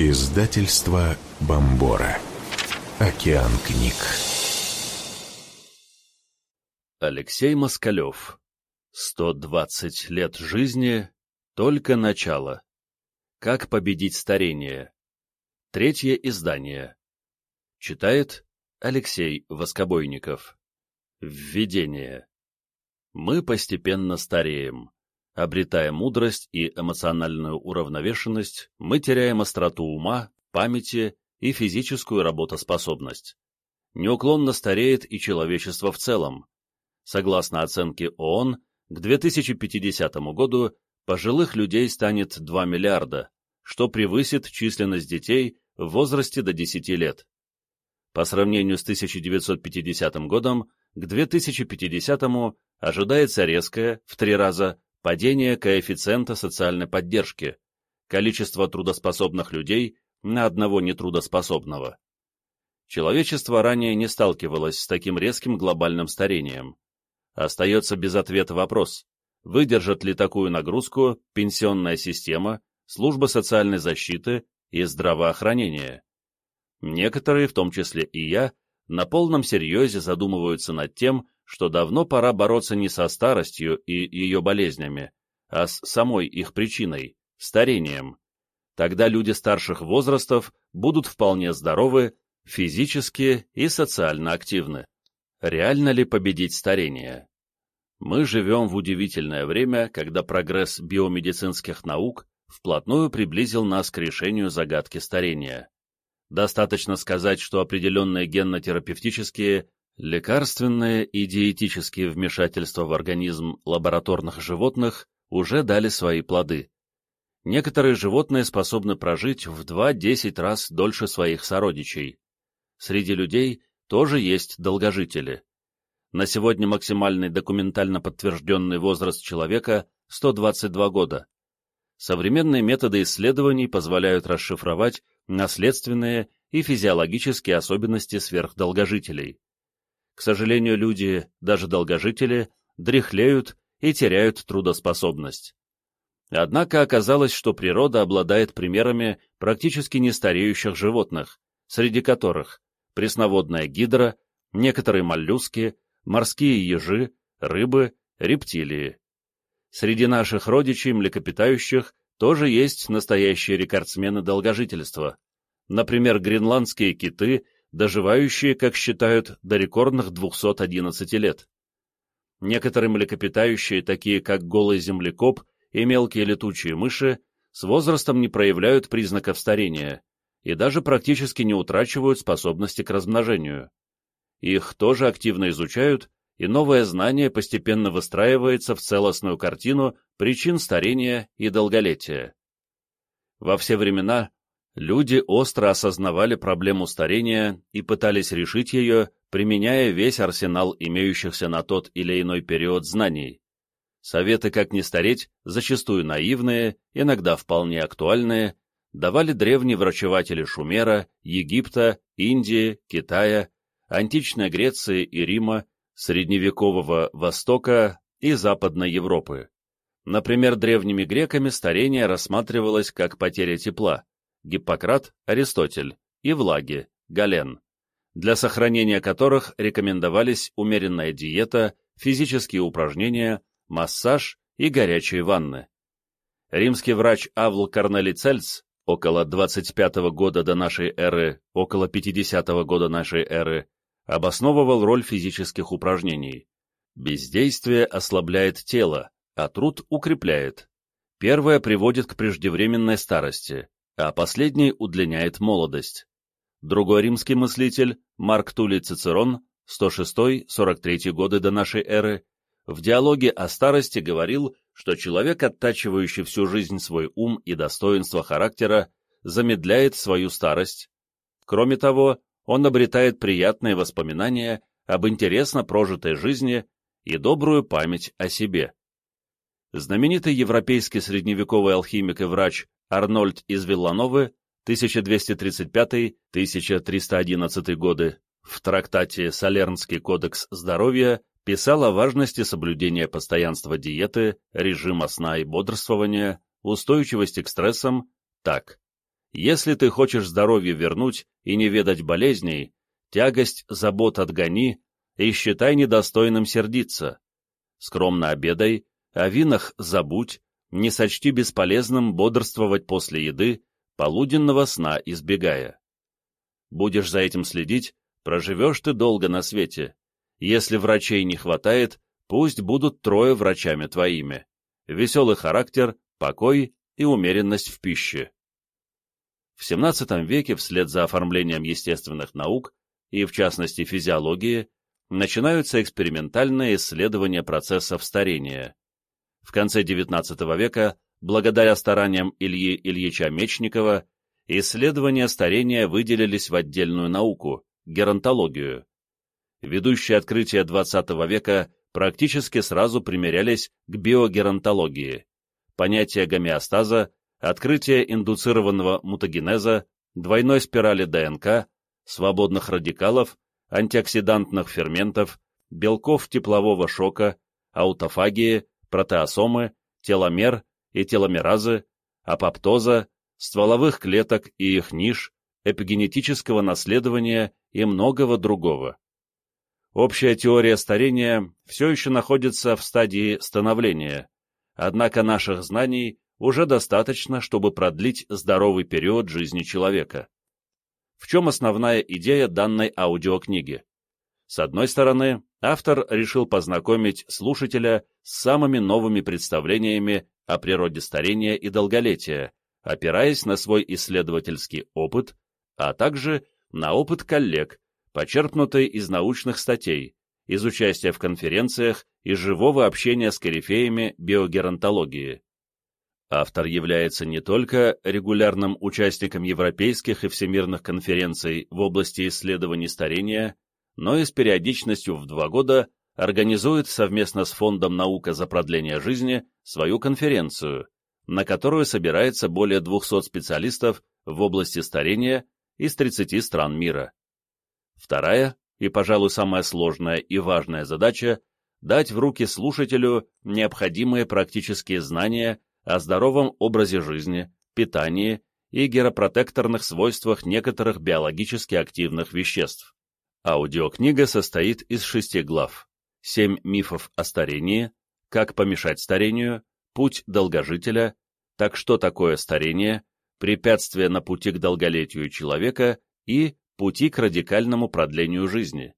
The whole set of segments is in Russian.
Издательство Бомбора. Океан книг. Алексей Москалев. 120 лет жизни, только начало. Как победить старение. Третье издание. Читает Алексей Воскобойников. Введение. Мы постепенно стареем. Обретая мудрость и эмоциональную уравновешенность, мы теряем остроту ума, памяти и физическую работоспособность. Неуклонно стареет и человечество в целом. Согласно оценке ООН, к 2050 году пожилых людей станет 2 миллиарда, что превысит численность детей в возрасте до 10 лет. По сравнению с 1950 годом, к 2050 ожидается резкое, в три раза, падение коэффициента социальной поддержки, количество трудоспособных людей на одного нетрудоспособного. Человечество ранее не сталкивалось с таким резким глобальным старением. Остается без ответа вопрос, выдержат ли такую нагрузку пенсионная система, служба социальной защиты и здравоохранения. Некоторые, в том числе и я, на полном серьезе задумываются над тем, что давно пора бороться не со старостью и ее болезнями, а с самой их причиной – старением. Тогда люди старших возрастов будут вполне здоровы, физически и социально активны. Реально ли победить старение? Мы живем в удивительное время, когда прогресс биомедицинских наук вплотную приблизил нас к решению загадки старения. Достаточно сказать, что определенные генно-терапевтические Лекарственные и диетические вмешательства в организм лабораторных животных уже дали свои плоды. Некоторые животные способны прожить в 2-10 раз дольше своих сородичей. Среди людей тоже есть долгожители. На сегодня максимальный документально подтвержденный возраст человека – 122 года. Современные методы исследований позволяют расшифровать наследственные и физиологические особенности сверхдолгожителей. К сожалению, люди, даже долгожители, дряхлеют и теряют трудоспособность. Однако оказалось, что природа обладает примерами практически нестареющих животных, среди которых пресноводная гидра, некоторые моллюски, морские ежи, рыбы, рептилии. Среди наших родичей млекопитающих тоже есть настоящие рекордсмены долгожительства. Например, гренландские киты доживающие, как считают, до рекордных 211 лет. Некоторые млекопитающие, такие как голый землекоп и мелкие летучие мыши, с возрастом не проявляют признаков старения и даже практически не утрачивают способности к размножению. Их тоже активно изучают, и новое знание постепенно выстраивается в целостную картину причин старения и долголетия. Во все времена Люди остро осознавали проблему старения и пытались решить ее, применяя весь арсенал имеющихся на тот или иной период знаний. Советы, как не стареть, зачастую наивные, иногда вполне актуальные, давали древние врачеватели Шумера, Египта, Индии, Китая, античной Греции и Рима, средневекового Востока и Западной Европы. Например, древними греками старение рассматривалось как потеря тепла, Гиппократ, Аристотель и влаги, Гален, для сохранения которых рекомендовались умеренная диета, физические упражнения, массаж и горячие ванны. Римский врач Авл Корнелий Цельц около 25 года до нашей эры, около 50 года нашей эры, обосновывал роль физических упражнений. Бездействие ослабляет тело, а труд укрепляет. Первое приводит к преждевременной старости, а последний удлиняет молодость. Другой римский мыслитель, Марк Тулей Цицерон, 106-43 годы до нашей эры, в диалоге о старости говорил, что человек, оттачивающий всю жизнь свой ум и достоинство характера, замедляет свою старость. Кроме того, он обретает приятные воспоминания об интересно прожитой жизни и добрую память о себе. Знаменитый европейский средневековый алхимик и врач Арнольд из Виллановы 1235-1311 годы в трактате «Солернский кодекс здоровья» писал о важности соблюдения постоянства диеты, режима сна и бодрствования, устойчивости к стрессам так. Если ты хочешь здоровье вернуть и не ведать болезней, тягость забот отгони и считай недостойным сердиться. Скромно обедай, о винах забудь, не сочти бесполезным бодрствовать после еды, полуденного сна избегая. Будешь за этим следить, проживешь ты долго на свете. Если врачей не хватает, пусть будут трое врачами твоими. Веселый характер, покой и умеренность в пище. В XVII веке, вслед за оформлением естественных наук, и в частности физиологии, начинаются экспериментальные исследования процессов старения. В конце XIX века, благодаря стараниям Ильи Ильича Мечникова, исследования старения выделились в отдельную науку – геронтологию. Ведущие открытия XX века практически сразу примерялись к биогеронтологии. Понятие гомеостаза открытие индуцированного мутагенеза, двойной спирали ДНК, свободных радикалов, антиоксидантных ферментов, белков теплового шока, аутофагии, протеосомы, теломер и теломеразы, апоптоза, стволовых клеток и их ниш, эпигенетического наследования и многого другого. Общая теория старения все еще находится в стадии становления, однако наших знаний уже достаточно, чтобы продлить здоровый период жизни человека. В чем основная идея данной аудиокниги? С одной стороны, автор решил познакомить слушателя с самыми новыми представлениями о природе старения и долголетия, опираясь на свой исследовательский опыт, а также на опыт коллег, почерпнутый из научных статей, из участия в конференциях и живого общения с корифеями биогеронтологии. Автор является не только регулярным участником европейских и всемирных конференций в области исследований старения, но и с периодичностью в два года организует совместно с Фондом «Наука за продление жизни» свою конференцию, на которую собирается более 200 специалистов в области старения из 30 стран мира. Вторая, и, пожалуй, самая сложная и важная задача – дать в руки слушателю необходимые практические знания о здоровом образе жизни, питании и геропротекторных свойствах некоторых биологически активных веществ. Аудиокнига состоит из шести глав. Семь мифов о старении, как помешать старению, путь долгожителя, так что такое старение, препятствия на пути к долголетию человека и пути к радикальному продлению жизни.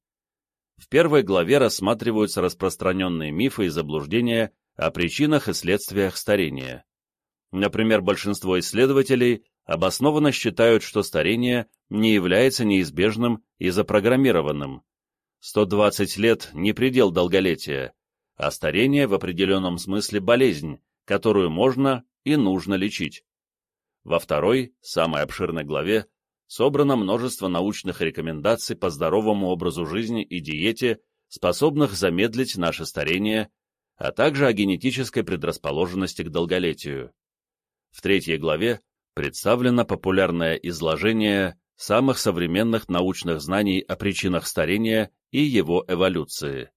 В первой главе рассматриваются распространенные мифы и заблуждения о причинах и следствиях старения. Например, большинство исследователей обоснованно считают, что старение не является неизбежным и запрограммированным. 120 лет – не предел долголетия, а старение в определенном смысле болезнь, которую можно и нужно лечить. Во второй, самой обширной главе, собрано множество научных рекомендаций по здоровому образу жизни и диете, способных замедлить наше старение а также о генетической предрасположенности к долголетию. В третьей главе представлено популярное изложение самых современных научных знаний о причинах старения и его эволюции.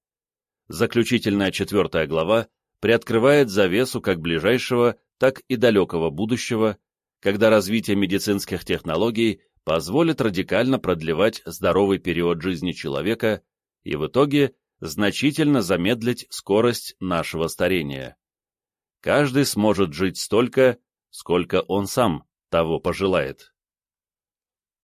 Заключительная четвертая глава приоткрывает завесу как ближайшего, так и далекого будущего, когда развитие медицинских технологий позволит радикально продлевать здоровый период жизни человека и в итоге значительно замедлить скорость нашего старения. Каждый сможет жить столько, сколько он сам того пожелает.